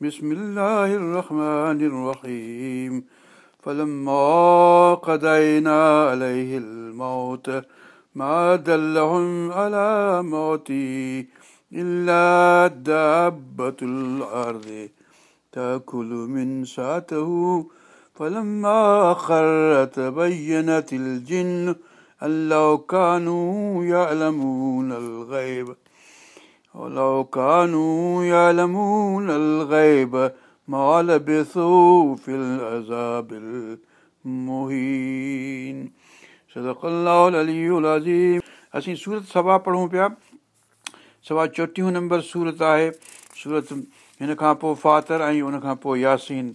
بسم الله الرحمن الرحيم فلما قضينا عليه الموت ما دلهم على موتي إلا دابة الأرض تأكل من ساته فلما خر تبينت الجن أن لو كانوا يعلمون الغيب असीं सवा पढ़ूं पिया सवा चोटीहो नंबर सूरत आहे सूरत हिन खां पोइ फात ऐं हुनखां پو यासीन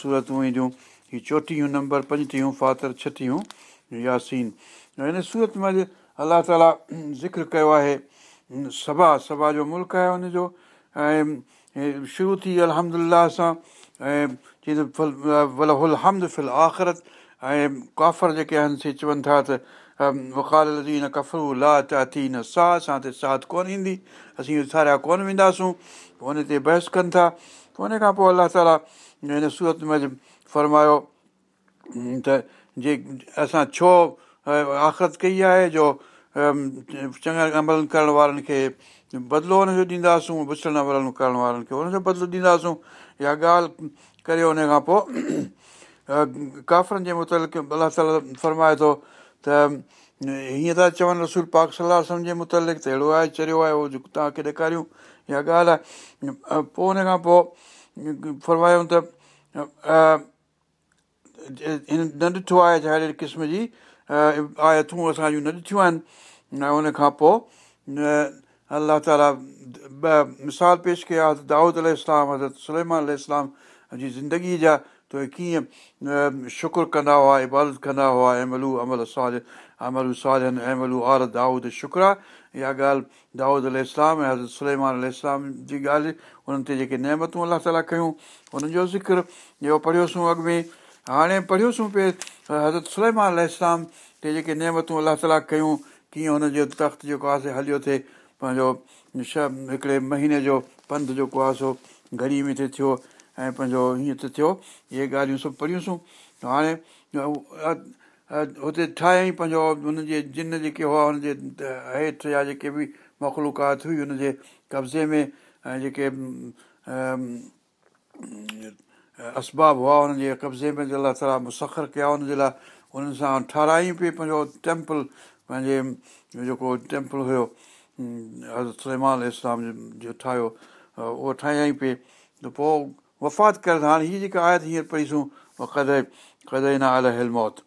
सूरत ईंदियूं جو चोटीहूं नंबर نمبر 35 छटीह यासीन हिन सूरत मां अॼु अलाह ताला ज़िक्र कयो आहे सभा सभा जो मुल्क आहे हुनजो ऐं शुरू थी अलमदुल्ला सां ऐं चवंदो फल वलह हुल हमद फुल आख़िरत ऐं काफ़र जेके आहिनि से चवनि था त मुखाली न कफरू ला चा थी न असां ते साथ कोन ईंदी असीं उथारिया कोन वेंदासूं पोइ हुन ते बहस कनि था पोइ हुन खां पोइ अलाह ताला हिन सूरत में फ़रमायो त जे असां छो आख़िरत कई आहे जो चङा अमल करण वारनि खे बदिलो हुनजो ॾींदासूं बसनि अमलनि करण वारनि खे हुनजो बदिलो ॾींदासूं इहा ॻाल्हि करे हुन खां पोइ काफ़रनि जे मुतालिक़ अलाह ताल फरमाए थो त हीअं था चवनि रसूल पाक सलाह सम्झे मुतालिक़ त अहिड़ो आहे चरियो आहे उहो जेको तव्हांखे ॾेखारियूं इहा ॻाल्हि आहे पोइ हुन खां पोइ फ़रमायूं त हिन न ॾिठो आहे त अहिड़े क़िस्म जी आयतूं असां जूं न ॾिठियूं आहिनि ऐं उनखां पोइ अलाह ताला ॿ मिसाल पेश कया हज़रत दाऊद अललाम हज़रत सलेमान सलैमान जी ज़िंदगीअ जा त कीअं शुकुरु कंदा हुआ इबादत कंदा हुआ ऐं मलू अमर साधन अमर उ ऐं मलू आर दाऊद शुक्र आहे इहा ॻाल्हि दाऊद अलाम ऐं हज़रत सलेमान सलैमान जी ॻाल्हि उन्हनि ते जेके नेमतूं अलाह ताला कयूं उन्हनि जो ज़िक्र इहो पढ़ियोसीं अॻु में हाणे पढ़ियोसीं पे हज़रत सुलमा अलाम खे जेके नेमतूं अलाह ताला कयूं कीअं हुनजो तख़्तु जेको आहे सो हलियो थिए पंहिंजो छह हिकिड़े महीने जो पंधु जेको आहे सो घड़ी में थिए थियो ऐं पंहिंजो हीअं त थियो इहे ॻाल्हियूं सभु पढ़ियूंसूं हाणे हुते ठाहियईं पंहिंजो हुनजे जिन जेके हुआ हुनजे हेठि या जेके बि मख़लूकात हुई हुनजे कब्ज़े में ऐं जेके असबाब हुआ हुननि जे कब्ज़े में जे लाइ थोरा मुसरु कया हुनजे लाइ हुननि सां ठहिरायईं पई पंहिंजो टैम्पल पंहिंजे जेको टैम्पल हुयो हज़रत सलमान इस्लाम जो ठाहियो उहो ठाहियईं पई त पोइ वफ़ात करे हाणे हीअ जेका आहे त हींअर पढ़ीसूं सूं उहा कदहिं कदे न आल हिल मौत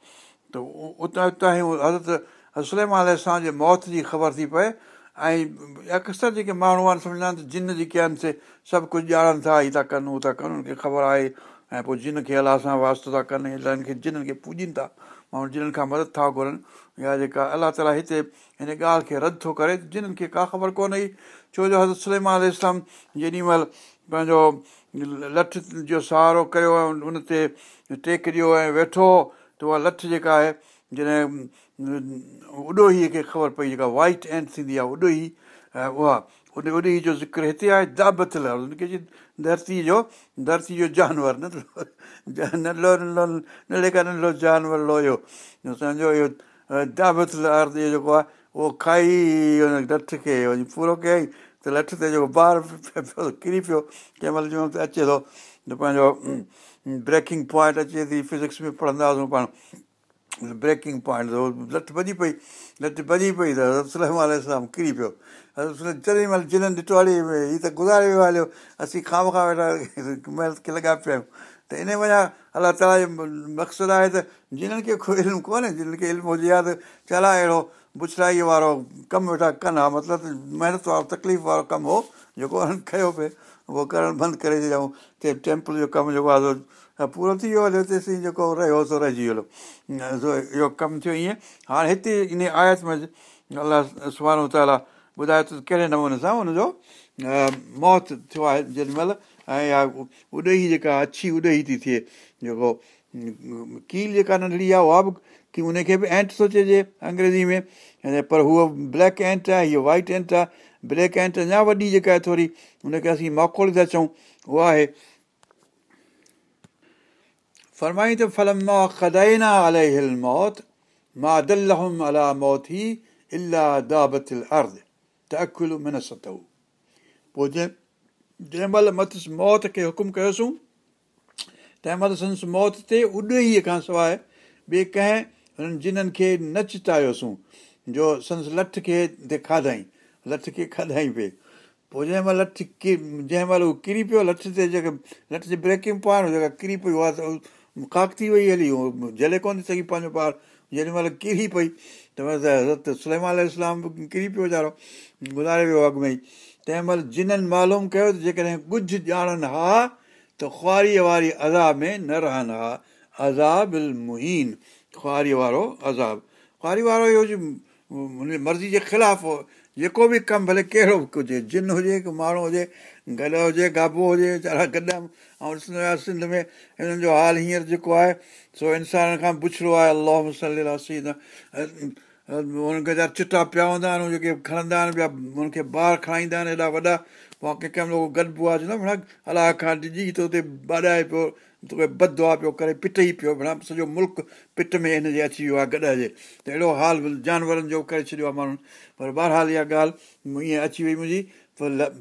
त उतां उतां ई हज़रत सलमान इस्लाम जे मौत जी ख़बर थी पए ऐं अक्सर जेके माण्हू आहिनि सम्झंदा आहिनि त जिन जेके आहिनि से सभु कुझु ॼाणनि था हीअ था कनि हू था कनि हुनखे ख़बर आहे ऐं पोइ जिन खे अलाह सां वास्तो था कनि अलाहनि खे जिन्हनि खे पूॼनि था माण्हू जिन्हनि खां मदद था घुरनि या जेका अलाह ताला हिते हिन ॻाल्हि खे रद्द थो करे जिन्हनि खे का ख़बर कोन्हे छो जो हज़रत सलेमान इस्लाम जेॾी महिल पंहिंजो लठ जो सहारो कयो ऐं उन ते टेक ॾियो ऐं वेठो हुओ त उहा लठ जेका आहे जॾहिं ओॾोही खे ख़बर पई जेका वाइट एंड थींदी आहे ओॾो ही उहा उन ओॾो ही जो ज़िक्र हिते आहे दाबतल धरती जो धरती जो जानवर नंढो नंढो नंढो नंढे खां नंढो जानवर लोयो सम्झो इहो दाबतल अर्थ इहो जेको आहे उहो खाई उन लठ खे वञी पूरो कयईं त लठ ते जेको ॿारु किरी पियो कंहिं महिल जंहिं महिल अचे थो त पंहिंजो ब्रेकिंग पॉइंट अचे थी फिज़िक्स में पढ़ंदा हुआसीं पाण ब्रेकिंग पॉइंट लठि भॼी पई लठि भॼी पई त सलाम किरी पियो महिल जिन ॾिठो ॾिटोड़ी हीअ त गुज़ारे वियो हलियो असीं खांव खां वेठा महिनत खे लॻा पिया त इन वञा अलाह ताला जो मक़सदु आहे त जिन्हनि खे को इल्मु कोन्हे जिन्हनि खे इल्मु हुजे या त चला अहिड़ो बुछड़ाईअ वारो कमु वेठा कनि हा मतिलबु त महिनत वारो तकलीफ़ वारो कमु हो जेको हुननि खयो पिए उहो करणु बंदि करे छॾियऊं त टैम्पल जो कमु जेको आहे पूरो थी वियो हले हुते सही जेको रहियो सो रहिजी वियो इहो कमु थियो ईअं हाणे हिते इन आयत में अलाह सुभाणे ताला ॿुधायो त कहिड़े नमूने सां हुनजो मौत थियो आहे जेॾीमहिल ऐं इहा उॾही जेका अछी उॾही थी थिए जेको कील जेका नंढड़ी आहे उहा बि की उनखे बि एंट थो चइजे अंग्रेज़ी में पर हूअ ब्लैक एंट आहे इहा वाइट एंट आहे ब्लैक एंट अञा वॾी जेका आहे थोरी उनखे असीं माखोड़े था चऊं उहा आहे फरमाईं त फलम मौत फरमाई तौत पोइ जंहिं जंहिं महिल मौत खे हुकुम कयोसीं तंहिं महिल संस मौत ते ओॾे खां सवाइ ॿिए कंहिं हुननि जिन खे न नचितायोसूं जो संस लठ खे ते खाधाई लथ खे खाधाई पिए पोइ जंहिं महिल जंहिं महिल उहो किरी पियो लथ ते जेके लठ ब्रेकिंग पॉइंट जेका किरी पई उहा त काक थी वई हली उहो झले कोन थी सघी पंहिंजो ॿार जेॾी महिल किरी पई त हज़रत सलेमा इस्लाम किरी पियो वीचारो गुज़ारे वियो अॻु में ई तंहिं महिल जिन्हनि मालूम कयो त जेकॾहिं कुझु ॼाणनि हा त ख़्वारीअ वारी अज़ाब में न रहनि हा अज़ाब मुहीन ख़्वारीअ वारो अज़ाब ख़्वारी वारो इहो मर्ज़ी जे ख़िलाफ़ु जेको बि कमु भले कहिड़ो बि हुजे जिन हुजे माण्हू हुजे गॾु हुजे गाबो हुजे गॾु ऐं ॾिसंदो आहियां सिंध में हिननि जो हाल हींअर जेको आहे सो इंसान खां पुछड़ो आहे अलाह वसल हुनखे जा चिटा पिया हूंदा आहिनि जेके खणंदा आहिनि ॿिया हुनखे ॿार खणाईंदा आहिनि हेॾा वॾा पोइ कंहिं कंहिं महिल गॾिबो आहे चवंदा अलाह खां ॾिजी त हुते ॿाराए पियो ॿधो आहे पियो करे पिट ई पियो सॼो मुल्क पिट में हिनजे अची वियो आहे गॾजे त अहिड़ो हाल जानवरनि जो करे छॾियो आहे माण्हुनि पर बहरहाल इहा ॻाल्हि ईअं अची वई मुंहिंजी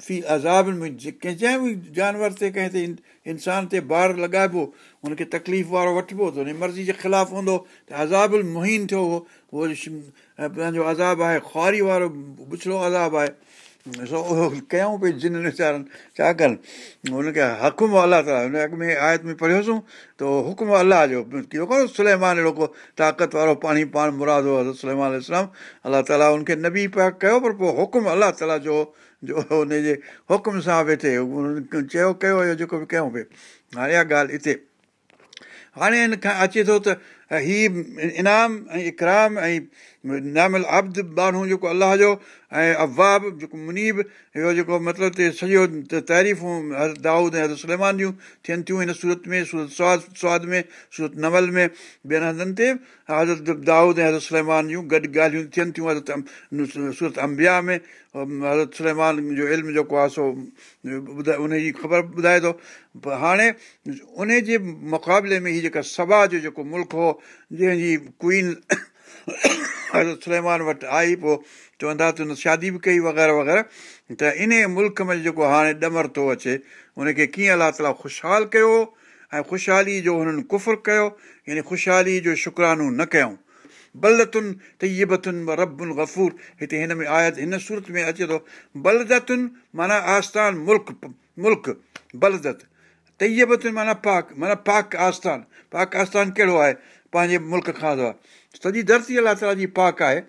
फी अज़ाब कंहिं जंहिं बि जानवर ते कंहिं ते इंसान ते ॿारु लॻाइबो हुनखे तकलीफ़ वारो वठिबो त हुन मर्ज़ी जे ख़िलाफ़ु हूंदो त अज़ाबिल मुहीन थियो हो उहो पंहिंजो अज़ाबु आहे ख़्वारी वारो बुछड़ो अज़ाबु आहे सो उहो कयूं पई जिन वीचारनि छा कनि हुनखे हुकुम अलाह ताला हुन अॻ में आयत में पढ़ियोसीं त उहो हुकुम अलाह जो कीअं कोन सलेमान अहिड़ो को ताक़त वारो पाणी पाण मुरादो इस्लाम अलाह ताला हुनखे न बि पिया कयो पर पोइ हुकुम अलाह ताला जो जो हुनजे हुकुम सां बि थिए चयो कयो जेको बि कयूं पिए हाणे इहा ॻाल्हि हिते हाणे हिन खां अचे थो त हीउ इनाम ऐं इकराम ऐं नामिलब् माण्हू जेको अलाह जो ऐं अफ़वाब जेको मुनीब इहो जेको मतिलबु ते सॼो तारीफ़ूं हर दाऊद ऐं हज़रत सलेमान जूं थियनि थियूं हिन सूरत में सूरत सवाद सवाद में सूरत नवल में ॿियनि हंधनि ते हज़रत दाऊद ऐं हज़रत सलमान जूं गॾु ॻाल्हियूं थियनि थियूं हज़रत सूरत अंबिया में हज़रत सलमान जो इल्मु जेको आहे सो ॿुधाए उनजी ख़बर ॿुधाए थो पर हाणे उन जे मुक़ाबले में हीअ जेका सभा जो जेको मुल्क़ हो जंहिंजी कुवीन सुलमान वटि आई पोइ चवंदा त हुन शादी बि कई वग़ैरह वग़ैरह त इन मुल्क़ में जेको हाणे ॾमर थो अचे उनखे कीअं अलाह ताला ख़ुशहालु कयो ऐं ख़ुशहाली जो हुननि कुफ़ुर कयो यानी ख़ुशहाली जो शुकरानो न कयूं बलदतुनि तयबतुनि रबु गफ़ूर हिते हिन में आयत हिन सूरत में अचे थो बलदतुनि माना आस्थान मुल्क़ मुल्क़ बलदत तयबतुनि माना पाक माना पाक आस्थान पाक आस्थान कहिड़ो आहे पंहिंजे मुल्क़ खां सॼी धरती अल्ला ताला जी पाक आहे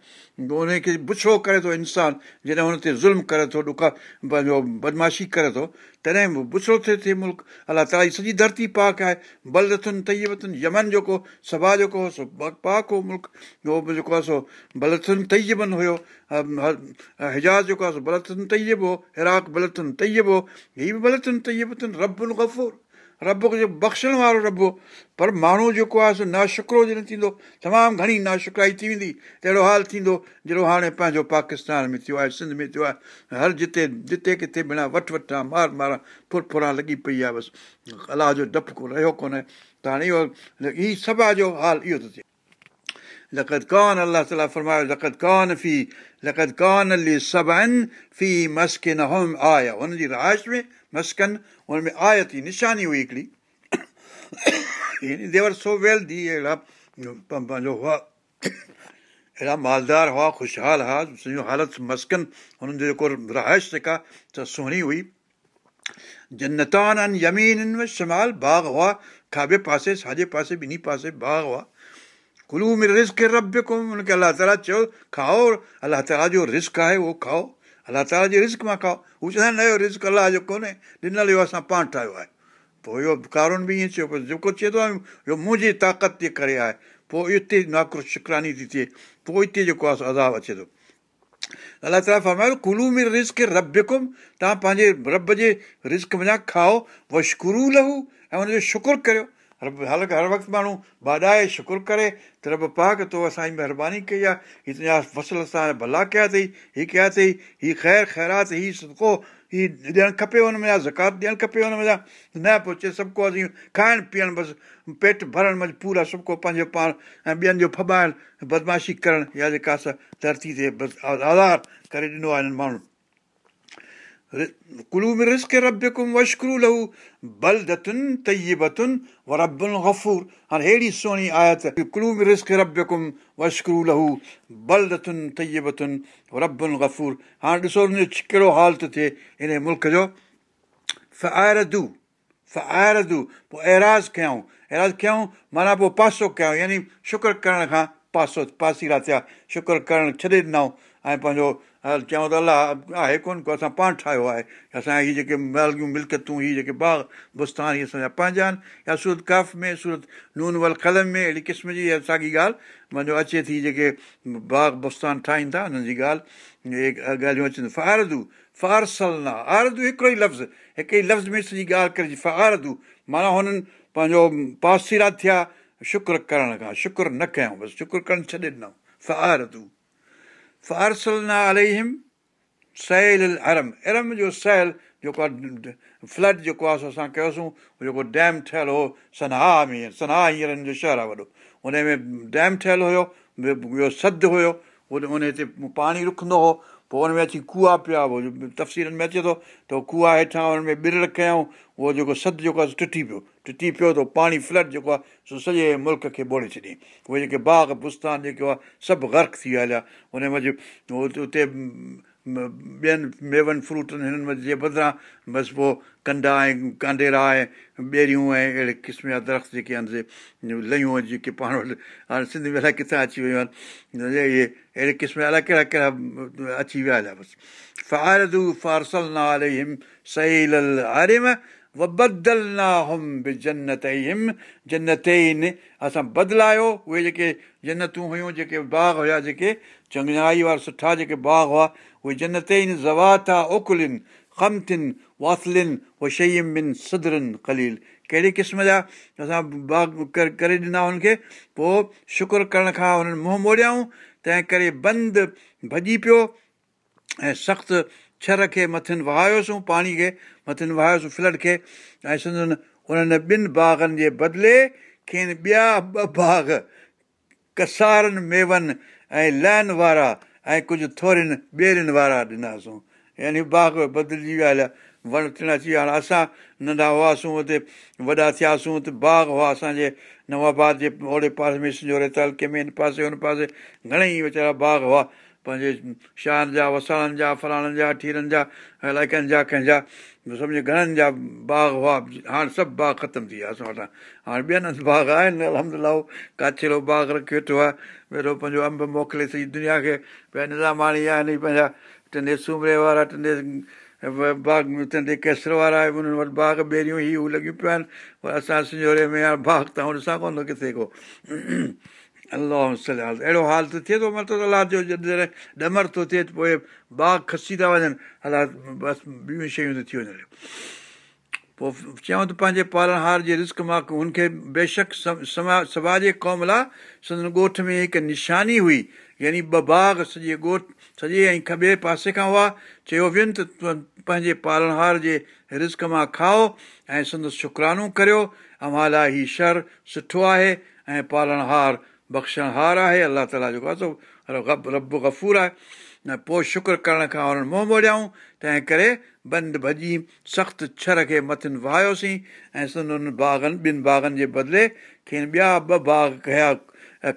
उनखे बुछो करे थो इंसानु जॾहिं हुन ते ज़ुल्म करे थो ॾुख पंहिंजो बदमाशी करे थो तॾहिं बि बुछड़ो थिए थिए मुल्क अलाह ताला जी सॼी धरती पाक आहे बलथुन तयबतुनि यमन जेको सभा जेको हुओ सो पाक हुओ मुल्क उहो बि जेको आहे सो बलथुन तयबन हुयो हिजाज़ जेको आहे सो बलथुन तयब हो हिराक बलथुन तयबु हो हीअ बि बल तयतुनि रबु गफ़ूर रब खे बख़्शण वारो रब हो पर माण्हू जेको आहे सो नाशुकिरो जॾहिं थींदो तमामु घणी नाशुकराई थी वेंदी अहिड़ो हाल थींदो जहिड़ो हाणे पंहिंजो पाकिस्तान में थियो आहे सिंध में थियो आहे हर जिते जिते किथे बिना वठि वठां मार मारां फुर फुरां लॻी पई आहे बसि अलाह जो डपु को रहियो कोन्हे त हाणे इहो ई सभा जो हाल इहो थो थिए لقد كان الله تعالى فرماyo لقد كان في لقد كان لسبعن في مسكنهم آية हुननि जी रहाइश में मस्कन हुन में आय थी निशानी हुई हिकिड़ी यानी देवर सो वेल दी अहिड़ा पंहिंजो हुआ अहिड़ा मालदार हुआ ख़ुशहाल हुआ सॼियूं हालति मस्कन हुननि जो जेको रहाइश जेका त सुहिणी हुई जन्नतान अन यमीन शमाल बाग हुआ खाॿे पासे साॼे पासे ॿिन्ही पासे बाग हुआ कुलू मिर्क रब कुम उनखे अलाह ताला चयो खाओ अलाह ताला जो रिस्क आहे उहो खाओ अलाह ताला जे रिस्क मां खाओ हू चवंदा आहिनि नयो रिस्क अलाह जो कोन्हे ॾिनल इहो असां पाण ठाहियो आहे पोइ इहो कारण बि ईअं चयो जेको चए थो इहो मुंहिंजी ताक़त जे करे आहे पोइ हिते नाकुर शुक्रानी थी थिए पोइ हिते जेको आहे अज़ाब अचे थो अलाह ताला फ़रमायो कुलू में रिस्क रब्य कुम तव्हां पंहिंजे रब जे रिस्क वञा खाओ वशकुरू लहू ऐं हुनजो शुकुरु करियो रब हाल हर वक़्तु माण्हू बाॾाए शुकुरु करे त रब पा के तो असांजी महिरबानी कई आहे हीअ तुंहिंजा फसल असां भला कया अथई हीअ कया अथई हीअ ख़ैरु ख़ैरात हीअ सुब हीअ ॾियणु खपे हुन में ज़कात ॾियणु खपे हुन में न पहुचे सभु को असीं खाइणु पीअणु बसि पेट भरणु मस्तु पूरा सभु को पंहिंजो पाण ऐं ॿियनि जो फबाइण बदमाशी करणु या जेका असां धरती ते बसि आधार करे ॾिनो आहे हिननि माण्हुनि हाणे ॾिसो हिन जो कहिड़ो थिए हिन मुल्क जो फ़ाइर फ़र पोइ एराज़ कयूं एराज़ कयाऊं माना पोइ पासो कयऊं यानी शुकुर करण खां पासो पासीरा थिया शुकुर करणु छॾे ॾिनऊं ऐं पंहिंजो हल चऊं त अलाह आहे कोन्ह को असां पाण ठाहियो आहे असांजा हीअ जेके मालगियूं मिल्कियतूं हीअ जेके बाग़ बुस्तान हीअ असांजा पंहिंजा आहिनि या सूरत कफ़ में सूरत नून वल कलम में अहिड़ी क़िस्म जी इहा साॻी ॻाल्हि मुंहिंजो अचे थी जेके बाग़ बुस्तान ठाहिनि था हुननि जी ॻाल्हि इहे ॻाल्हियूं अचनि फ़आरतू फ़ारसला आरदू हिकिड़ो ई लफ़्ज़ हिकु ई लफ़्ज़ में सॼी ॻाल्हि करे फ़ारदू माना हुननि पंहिंजो पासीरा थिया शुकुरु करण खां शुक्रु न कयां बसि शुकुरु करणु छॾे ॾिनऊं फ़ारदू फारसलना अलम सेल अरम अरम जो सहल जेको आहे फ्लड जेको आहे सो असां कयोसीं जेको डैम ठहियलु हो सनाह में सनाह हींअर जो शहरु आहे वॾो हुन में डैम ठहियलु हुयो ॿियो सदि हुयो उन ते पाणी रुकंदो हुओ पोइ उन में अची कुआ पिया तफ़सीलनि में अचे थो त कुआ हेठां हुन में ॿिल रखियाऊं उहो जेको सदि जेको आहे टुटी पियो टुटी पियो त पाणी फ्लड जेको आहे सो सॼे मुल्क खे ॿोड़े छॾियईं उहे जेके बाग बुस्तान जेके आहे सभु गर्क थी विया उते ॿियनि मेवनि फ्रूटनि हिननि मंझि जे बदिरां बसि पोइ कंडा ऐं कांडेरा ऐं ॿेड़ियूं ऐं अहिड़े क़िस्म जा दरख़्त जेके आहिनि लयूं जेके पाण वटि हाणे सिंध में अलाए किथां अची वियूं आहिनि इहे अहिड़े क़िस्म जा अलाए कहिड़ा कहिड़ा अची विया हलिया बसि फारदू फारसल आरिम बदल ना बि जनत हिम जनत असां बदिलायो उहे जेके जन्नतूं हुयूं जेके बाग़ हुया जेके चङाई वारा सुठा जेके बाग हुआ उहे जन्नत ई न ज़वात आहे ओकलिन खम थियुनि वासिलिन उहे शईम बिन सदरनि ख़लील कहिड़े क़िस्म जा असां बाग करे करे ॾिना हुननि खे पोइ शुकुरु करण खां हुननि मुंहुं मोड़ियाऊं तंहिं करे बंदि भॼी पियो ऐं सख़्तु छर खे मथियुनि वहायोसीं पाणी खे मथियुनि वहायोसीं फ्लड खे ऐं सद उन्हनि ॿिनि बाग़नि जे बदिले खेनि ॿिया ॿ बाग कसारनि मेवनि ऐं लहन वारा ऐं कुझु थोरियुनि ॿेरियुनि वारा ॾिनोसीं यानी बाग बागिली विया हलिया वण थियणु अची विया हाणे असां नंढा हुआसीं हुते वॾा थियासीं हुते बाग हुआ असांजे नवाबाद जे ओड़े पासे में सिंजोरे तालके में हिन पासे हुन पासे घणेई वीचारा बाग हुआ पंहिंजे शाहनि जा वसाणनि जा फलाणनि जा ठीरनि जा इलाइक़नि जा कंहिंजा सम्झो घणनि जा बाग हुआ हाणे सभु बाग ख़तमु थी विया असां वटां हाणे ॿियनि हंधि बाग आहिनि अलमदुला उहो काछेलो बाग रखियो वेठो आहे वेठो पंहिंजो अंब मोकिले सॼी दुनिया खे भई नंढा माणी आहे न पंहिंजा टंडे सूमरे वारा टंडे बाग टंडे केसर वारा उन्हनि वटि बाग ॿेड़ियूं ई उहे लॻियूं पियूं आहिनि पर असां सिंजोरे में बाग त ॾिसां कोन थो किथे को अलाह अहिड़ो हाल त थिए थो मतिलबु अलाह जो ॾमर थो थिए पोइ बाग खसी था वञनि अलाह बसि ॿियूं शयूं त थी वञनि पोइ चयूं त पंहिंजे पालण हार जे रिस्क मां हुनखे बेशक सम जे कौम लाइ संदुन ॻोठ में हिकु निशानी हुई यानी ॿ बाग सॼे ॻोठ सॼे ऐं ॿिए पासे खां हुआ चयो वेनि त पंहिंजे पालण हार जे रिस्क मां खाओ ऐं संदसि शुकरानो करियो अमाला हीउ शर सुठो आहे ऐं पालण हार बख़्शण हार आहे अलाह ताला जेको आहे सो रब गफ़ूर आहे न पोइ शुक्रु करण खां हुननि मोह मोड़ियाऊं तंहिं करे बंदि भॼी सख़्तु छर खे मथियुनि वहायोसीं ऐं सनुनि बाग़नि ॿिनि बाग़नि जे बदिले खेनि ॿिया ॿ बाग कया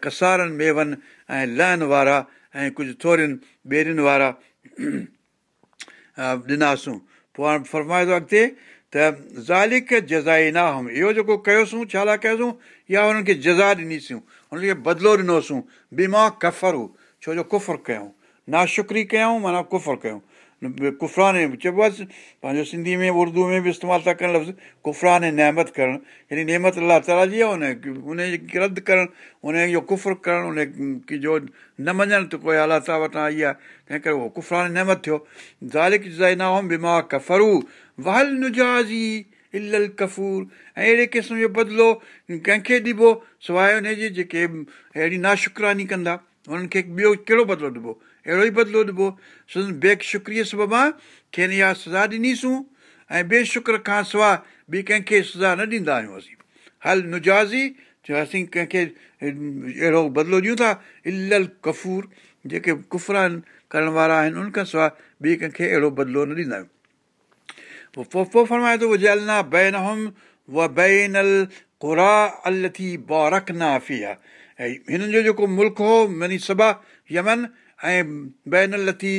कसारनि मेवनि ऐं लहन वारा ऐं कुझु थोरियुनि ॿेड़ियुनि वारा ॾिनासूं पोइ हाणे फरमाए थो अॻिते त ज़ालिक जज़ाई जज़ाइना इहो जेको कयोसीं छा कयोसीं या हुननि खे जज़ा ॾिनीसीं हुनखे बदिलो ॾिनोसीं बीमा ग़फ़र छो जो कुफ़ुर कयूं ना शुक्री कयूं माना कुफ़ुर कयूं गुफ़राने चइबोसि पंहिंजो सिंधी में उर्दू में बि इस्तेमालु था करणु लसि गुफ़राने नहमत करणु हेॾी नेमत अलाह ताला जी आहे उनजी रद्द करणु उन इहो कुफ़ुर करणु उन जो न मञणु त कोई अलाह ताला वटां आई आहे तंहिं करे उहो कुफ़रान नहमत थियो ज़ालिक ज़ाइना बीमा कफ़रू वहल नुजाजी इल कफूर ऐं अहिड़े क़िस्म जो बदिलो कंहिंखे ॾिबो सवाइ हुन जे जेके अहिड़ी नाशुकरानी कंदा हुननि खे ॿियो कहिड़ो बदिलो ॾिबो अहिड़ो ई बदिलो ॾिबो बेक शुक्रिय सुबुह मां खेनि इहा सजा ॾिनीसूं ऐं बे शुक्र खां सवाइ ॿी कंहिंखे सजा न ॾींदा आहियूं असीं हल नुजाज़ी चयो असीं कंहिंखे अहिड़ो बदिलो ॾियूं था इल कफ़ूर जेके कुफरान करण वारा आहिनि उनखां सवाइ ॿी कंहिंखे अहिड़ो बदिलो न ॾींदा आहियूं पोइ फरमाए थो जलना बैन बैन व अल अल कुरा थी आहे ऐं हिननि जो जेको मुल्क हो मनी सबा यमन ऐं बैन अल थी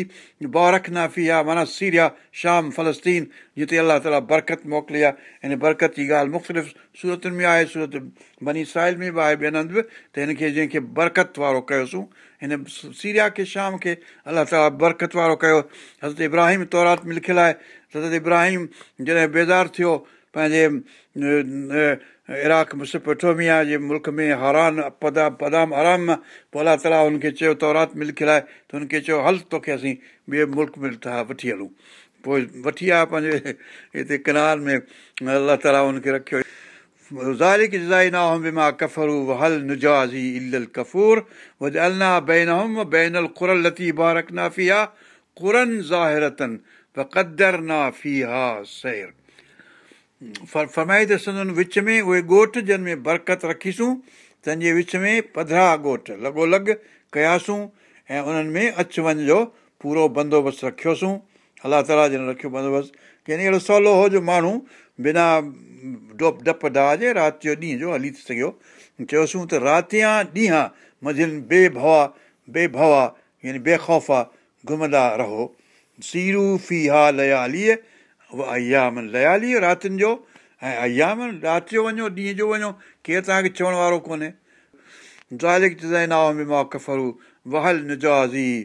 आहे माना सीरिया शाम फलस्तीन जिते अलाह ताला बरक़त मोकिली आहे हिन बरकत जी ॻाल्हि मुख़्तलिफ़ सूरतुनि में आहे सूरत बनी साहिल में बि आहे ॿियनि हंधि बि त हिन खे जंहिंखे बरकत वारो कयोसीं हिन सीरिया खे शाम खे अलाह ताला बरक़त वारो कयो हज़रत इब्राहिम तौरात में लिखियलु आहे सतरि इब्राहिम जॾहिं बेज़ार थियो पंहिंजे इराक़ वेठो बि आहे जे मुल्क में हरान अपाम पदाम आराम पोइ अलाह ताला हुनखे चयो तौरात मिल खिलाए त हुनखे चयो हल तोखे असीं ॿिए मुल्क में वठी हलूं पोइ वठी आया पंहिंजे हिते किनार में अलाह ताला हुनखे रखियो ज़ाहिर कफ़ूर अला बेन होम बेनल ख़ुर लती बारकनाफ़ी आहे ख़ुरनि ज़ाहिरतन बक़दर ना फ़र्माई त सदन विच में उहे ॻोठ जिन में बरकत रखीसूं तंहिंजे विच में पधरा ॻोठु लॻोलॻ कयासूं ऐं उन्हनि में अच वञ जो पूरो बंदोबस्तु रखियोसूं अलाह ताला जिन रखियो बंदोबस्तु यानी अहिड़ो सवलो हो जो माण्हू बिना डोप डपु ॾहजे राति जो ॾींहं जो हली सघियो चयोसूं त राति या ॾींहं मंझदि बेभवा बेभवा यानी बेखौफ़ा घुमंदा रहो रातिनि जो ऐं वञो ॾींहं जो वञो केरु तव्हांखे चवण वारो कोन्हे चयोसी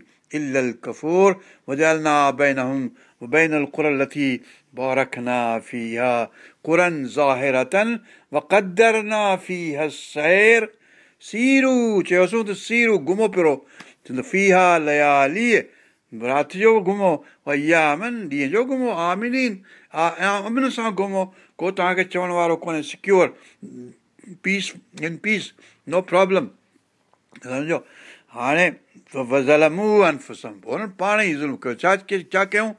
घुमो राति जो घुमो भईयामन ॾींहं जो घुमो आमिनी आमिन सां घुमो को तव्हांखे चवण वारो कोन्हे secure peace in peace no problem सम्झो हाणे पाण ई ज़ुल्म छा कयूं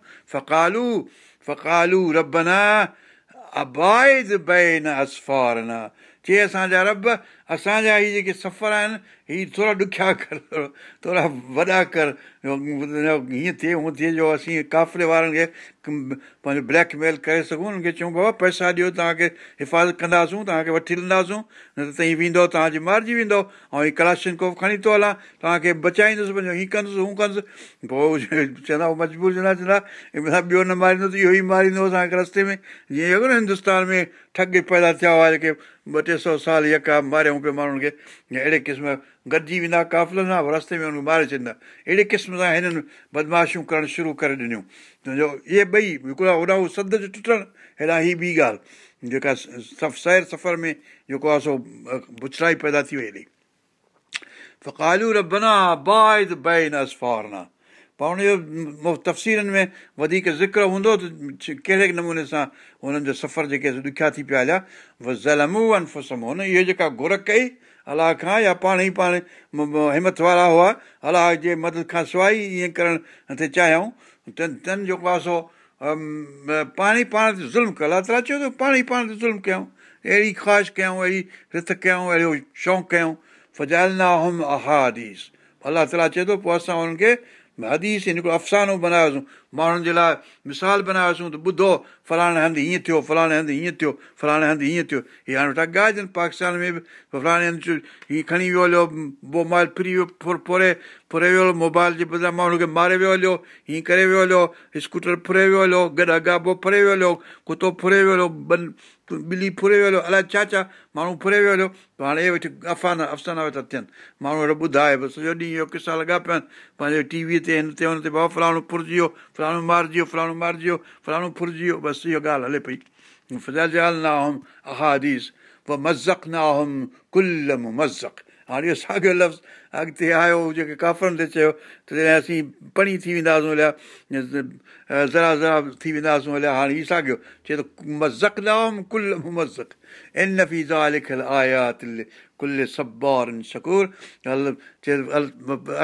थिए असांजा रब असांजा हीअ जेके सफ़र आहिनि हीअ थोरा ॾुखिया कर थोरा वॾा कर हीअं थिए हूअं थिए जो असीं काफ़िले वारनि खे पंहिंजो ब्लैकमेल करे सघूं हुनखे चऊं बाबा पैसा ॾियो तव्हांखे हिफ़ाज़त कंदासूं तव्हांखे वठी ॾींदासूं न त त वेंदो तव्हांजी मारिजी वेंदो ऐं हीअ कलाशन को खणी थो हलां तव्हांखे बचाईंदुसि पंहिंजो हीअं कंदुसि हूअं कंदुसि पोइ चवंदा मजबूरी न चवंदा इन ॿियो न मारींदो त इहो ई मारींदो असांखे रस्ते में जीअं न हिंदुस्तान में ठग पैदा थिया हुआ जेके ॿ टे सौ साल यका मारियूं पियो माण्हुनि खे या अहिड़े क़िस्म गॾिजी वेंदा काफ़िलनि सां रस्ते में हुनखे मारे छॾींदा अहिड़े क़िस्म सां हिननि बदमाशूं करणु शुरू करे ॾिनियूं तुंहिंजो इहे ॿई हिकिड़ा होॾां हू सद जो टुटनि हेॾा हीअ ॿी ॻाल्हि जेका सफ़ सैर सफ़र में जेको आहे सो बुछड़ाई पैदा थी वई हली फ़क़ालू रबना अहिड़ी पर उनजो तफ़सीलनि में वधीक ज़िक्र हूंदो त कहिड़े नमूने सां हुननि जो सफ़र जेके ॾुखिया थी पिया हलिया हुन इहो जेका गुर कई अलाह खां या पाण ई पाण हिमत वारा हुआ अलाह जे मदद खां सवाइ ईअं करणु था चाहियूं त जेको आहे सो पाण ई पाण ते ज़ुल्म कयो अलाह ताला चयो त पाण ई पाण ते ज़ुल्म कयूं अहिड़ी ख़्वाहिश कयूं अहिड़ी रिथ कयूं अहिड़ो शौक़ु कयूं फजाइल ना हुम अहादीस अलाह ताला चए थो पोइ असां हुननि खे हदीस न हिकिड़ो अफ़सानो बनायोसीं माण्हुनि जे लाइ मिसाल बनायोसीं त ॿुधो फलाणे हंधि हीअं थियो फलाणे हंधि हीअं थियो फलाणे हंधि हीअं थियो हीअ हाणे वठा ॻाइजनि पाकिस्तान में बि फलाणे हंधि हीअं खणी वियो हलियो मोबाइल फिरी वियो फुर फुरे फुरे वियो मोबाइल जे बदिरां माण्हू खे मारे वियो हलियो हीअं करे वियो हलियो स्कूटर फुरे वियो हलियो गॾु गाबो फुरे वियो हलियो कुतो फुरे वियो हलियो बंदि ॿिली फुरे वियो अलाए छा छा माण्हू फुरे वियो हलियो पोइ हाणे इहे वेठे अफ़ान अफसाना वेठा थियनि माण्हू अहिड़ो ॿुधाए बसि सॼो ॾींहुं इहो किसा लॻा पिया आहिनि पंहिंजे टीवीअ ते हिन ते हुन ते भाउ फलाणो फुरिजी वियो फलाणो मारिजी वियो फलाणो मारिजी वियो फलाणो फुरिजी वियो बसि इहा ॻाल्हि हले पई फल ना हुउमि अहादीस पोइ मज़क़ ना हुउमि कुल मज़क़ हाणे इहो साॻियो लफ़्ज़ अॻिते आयो जेके काफ़रनि ते चयो त जॾहिं असीं पणी थी वेंदासीं हलिया ज़रा ज़रा थी वेंदासीं हलिया हाणे हीउ साॻियो चए थो मज़क मज़क कुल कुल लिखियलु आया तिल सबार शकूर अल चए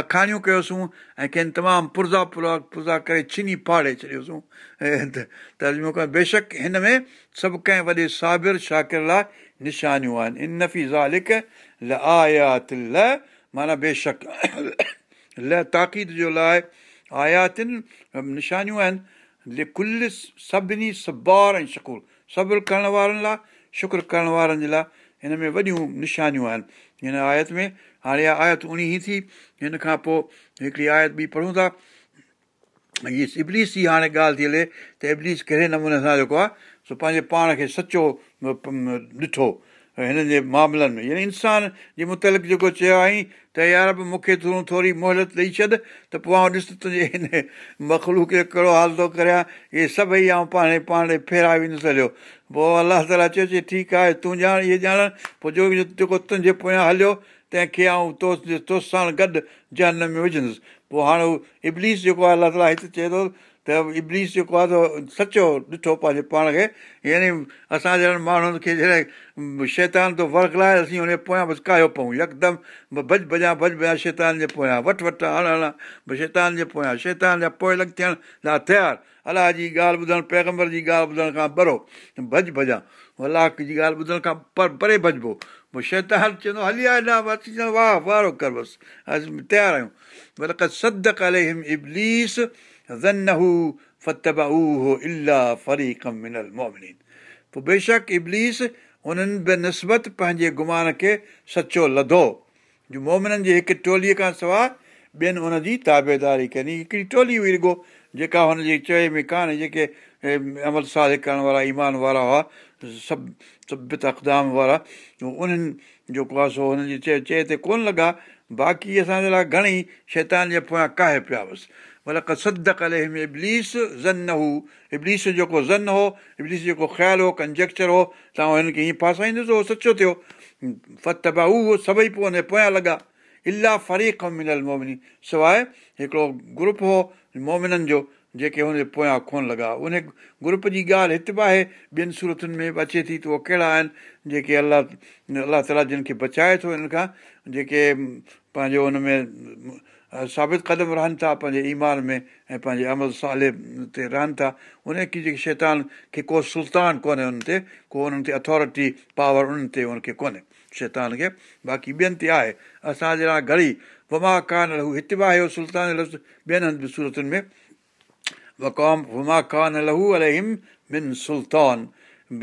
अखाणियूं कयोसीं ऐं कंहिं तमामु पुरज़ा पुरा पुरज़ा करे छिनी फाड़े छॾियोसीं बेशक हिन में सभु कंहिं वॾे साबिर शाकिर लाइ निशानियूं आहिनि इन नफ़ी ज़ालिक ल आयात ल माना बेशक ल ताक़ीद जो लाइ आयातिन निशानियूं आहिनि लिखुल सभिनी सबार ऐं शकुर सब्र करण वारनि लाइ शुक्र करण वारनि जे लाइ हिन में वॾियूं निशानियूं आहिनि हिन आयत में हाणे इहा आयत उणी ई थी हिन खां पोइ हिकिड़ी आयत बि पढ़ूं था इहा इबलीस जी हाणे ॻाल्हि थी हले त इबलीस कहिड़े नमूने सां जेको आहे सो पंहिंजे पाण खे सचो ॾिठो हिननि जे मामलनि में यानी इंसान जे मुतलिक़ जेको चयो हुई त यार बि मूंखे तू थोरी मोहलत ॾेई छॾ त पोइ आऊं ॾिस तुंहिंजे हिन मखलू खे कहिड़ो हाल थो करियां इहे सभई आऊं पाण ई पाण ॾे फेराए वेंदुसि हलियो पोइ अलाह ताला चयो ठीकु आहे तूं ॼाण इहे ॼाण पोइ जो जेको तुंहिंजे पोयां हलियो तंहिंखे आऊं तो तोसां गॾु जान में विझंदुसि पोइ हाणे उहो इब्लीस जेको आहे अलाह ताला हिते चए थो त इब्लीस जेको आहे सचो ॾिठो पंहिंजे पाण खे यानी असां जहिड़नि माण्हुनि खे जहिड़े शैतान थो वर्क लाए असीं हुनजे पोयां बसि कायो पऊं यकदमि भॼ भॼां भॼ भॼां शैतान जे पोयां वठि वठि हण हला ब शैतान जे पोयां शैतान जा पोइ लॻ थियण ला तयारु अलाह जी ॻाल्हि ॿुधणु पैगम्बर जी ॻाल्हि ॿुधण खां बरो भॼ भॼां अलाह जी ॻाल्हि ॿुधण खां पर परे भॼिबो पोइ शैतान चवंदो हली आहे आ हेॾा वाह वारो कर बसि तयारु आहियूं मतिलबु सदकाले हिम पोइ बेशक इब्लीस उन्हनि बेनस्बत पंहिंजे गुमान खे सचो लधो जो मोमिननि जी हिकु टोलीअ खां सवाइ ॿियनि हुनजी ताबेदारी कनि हिकिड़ी टोली हुई लिघो जेका हुनजे चए में कान जेके अमल साज़ करण वारा ईमान वारा हुआ सभु सभ्यत अक़दाम वारा उन्हनि जेको आहे सो हुननि जे चए चए ते कोन लॻा बाक़ी असांजे लाइ घणेई शैतान जे पोयां काहे पिया हुअसि मतिलबु सदकल इबलीस ज़न न हू इब्लीस जेको ज़न हो इब्लिस जेको ख़्यालु हो कंजक्चर हो तव्हां हुनखे हीअं फासाईंदुसि उहो सचो थियो फ़त भाउ उहो सभई पोइ हुन पोयां लॻा इलाह फरीक़ मिलियल मोमिनी सवाइ हिकिड़ो ग्रुप हो मोमिननि जो जेके हुनजे पोयां कोन लॻा उन ग्रुप जी ॻाल्हि हिते बि आहे ॿियनि सूरतुनि में बि अचे थी त उहे कहिड़ा आहिनि जेके अलाह अलाह ताला जिन खे बचाए थो हिन खां जेके पंहिंजो हुन में साबित क़दम रहनि था पंहिंजे ईमान में ऐं पंहिंजे अमल साले ते रहनि था उन उनखे जेके शैतान खे को सुल्तान कोन्हे उन ते को उन्हनि ते अथॉरिटी पावर उन्हनि ते उनखे कोन्हे शैतान खे बाक़ी ॿियनि ते आहे असां जहिड़ा घड़ी वमा ख़ान लहू हिते बि आहे उहो सुल्तान ॿियनि हंधि सूरतुनि में वकाम वमा ख़ान लहू अलम बिन सुल्तान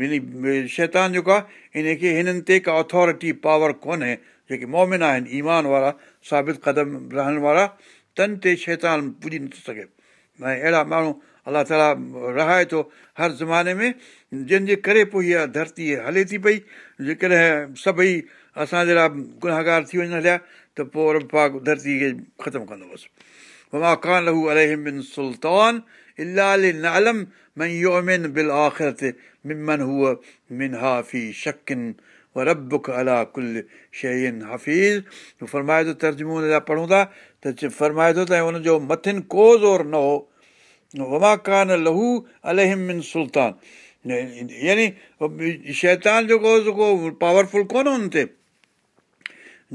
ॿिन्ही शैतान जेको आहे इनखे हिननि ते का अथॉरिटी पावर कोन्हे जेके मोमिन आहिनि ईमान वारा साबित क़दम रहण वारा तन ते शैतान पुॼी नथो सघे ऐं अहिड़ा माण्हू अलाह ताला रहाएाए थो हर ज़माने में जंहिंजे करे पोइ इहा धरती हले थी पई जेकॾहिं सभई असां जहिड़ा गुनाहगार थी वञनि हलिया त पोइ रम्पा धरतीअ खे ख़तमु कंदो हुअसि हुमा कानू अल सुल्तान इलमिन बिल आख़िरत मिन हाफ़ी शकिन रबुख अला कुल शहीन हफ़ीज़ फ़रमाए थो तर्जुमो हुन जा पढ़ूं था त फरमाए थो त हुनजो मथियुनि को ज़ोर न हो वमा कान लहू अलहिमिन सुल्तान यानी शैतान जेको जेको पावरफुल कोन हुन ते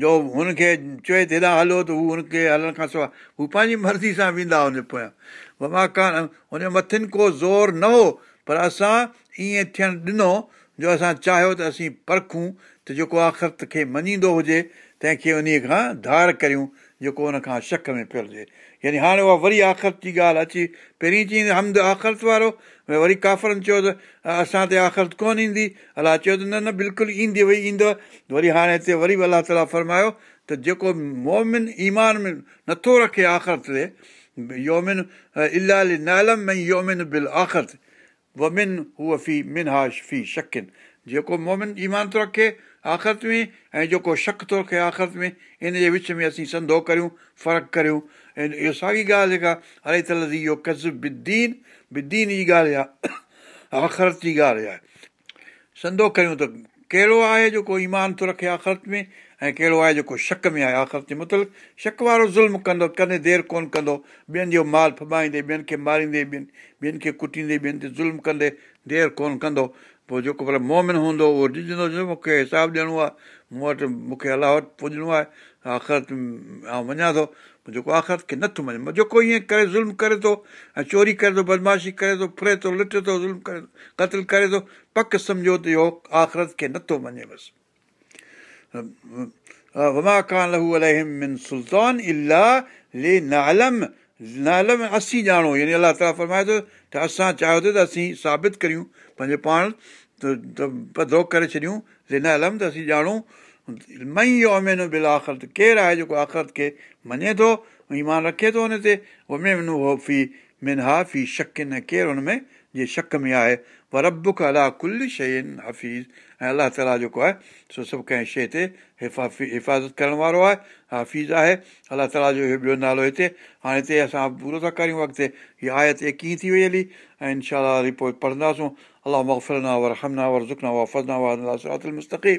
जो हुनखे चए त हेॾा हलो त हू हुनखे हलण खां सवाइ हू पंहिंजी मर्ज़ी सां वेंदा हुन पोयां वमा कान हुन मथियुनि को ज़ोर न हो पर असां ईअं थियणु ॾिनो जो असां चाहियो त असीं परखूं त जेको आख़िरत खे मञींदो हुजे तंहिंखे उन खां धार करियूं जेको उन खां शक में पियो यानी हाणे उहा वरी आख़िरत जी ॻाल्हि अची पहिरीं चई हमद आख़िरत वारो वरी काफ़रनि चयो त असां ते आख़िरत कोन ईंदी अलाह चयो त न न बिल्कुलु ईंदी वई ईंदव वरी हाणे हिते वरी बि अलाह ताला फ़रमायो त जेको मोमिन ईमान में नथो रखे आख़िरत ते योमिन इलाही नालम ऐं योमिन बिल आख़िरत वमिन हूअ फी मिन हाश फी शकिन जेको मोमिन ईमान थो रखे आख़िरत में ऐं जेको शक थो रखे आख़िरत में इन जे विच में असीं संदो करियूं फ़र्क़ु करियूं ऐं इहो साॻी ॻाल्हि जेका अरे तल जी इहो कज़ बी दन बिदीन जी ॻाल्हि आहे आख़िरत जी ॻाल्हि आहे संदो करियूं त कहिड़ो आहे जेको ईमान थो रखे आख़िरत में ऐं कहिड़ो आहे जेको शक में आहे आख़िर आख़िरत शक वारो ज़ुल्म कंदो कंदे देरि कोन कंदो ॿियनि जो माल फभाईंदे ॿियनि खे मारींदे ॿियनि ॿियनि खे कुटींदे ॿियनि ते ज़ुल्म कंदे देरि कोन कंदो पोइ जेको भले मोमिन हूंदो उहो ॾिजंदो मूंखे हिसाबु ॾियणो आहे मूं वटि मूंखे अलाह वटि पुॼणो आहे आख़िरत आउं मां मञा थो जेको आख़िरत खे नथो मञे जेको ईअं करे ज़ुल्म करे थो ऐं चोरी करे थो बदमाशी करे थो फुरे थो लुटे थो ज़ुल्म करे थो क़तलु करे थो पक सम्झो त इहो आख़िरत खे नथो मञे बसि सुल्तानम असीं ॼाणी अला ताला फरमायो थो त असां चाहियो था त असीं साबित करियूं पंहिंजो पाण करे छॾियूं ले नालम त असीं ॼाणूं मई इहो मेन बिल आख़िर त केरु आहे जेको आख़िरत खे मञे थो ईमान रखे थो उन ते उहो मिन हा फी शक केरु हुन में जे शक में आहे पर रबु अला कुल शयुनि हफ़ीज़ ऐं अलाह ताला जेको आहे सो सभु कंहिं शइ ते हिफ़ाफ़ी हिफ़ाज़त करण वारो आहे हफ़ीज़ आहे अलाह ताला जो इहो ॿियो नालो हिते हाणे हिते असां पूरो था करियूं अॻिते हीअ आयत हिते कीअं थी वई हली ऐं इनशा रिपोर्ट पढ़ंदासूं अलाह वर वर वर हमना ज़ुखना फज़ना वर ज़ुख़नावज़ज़नावती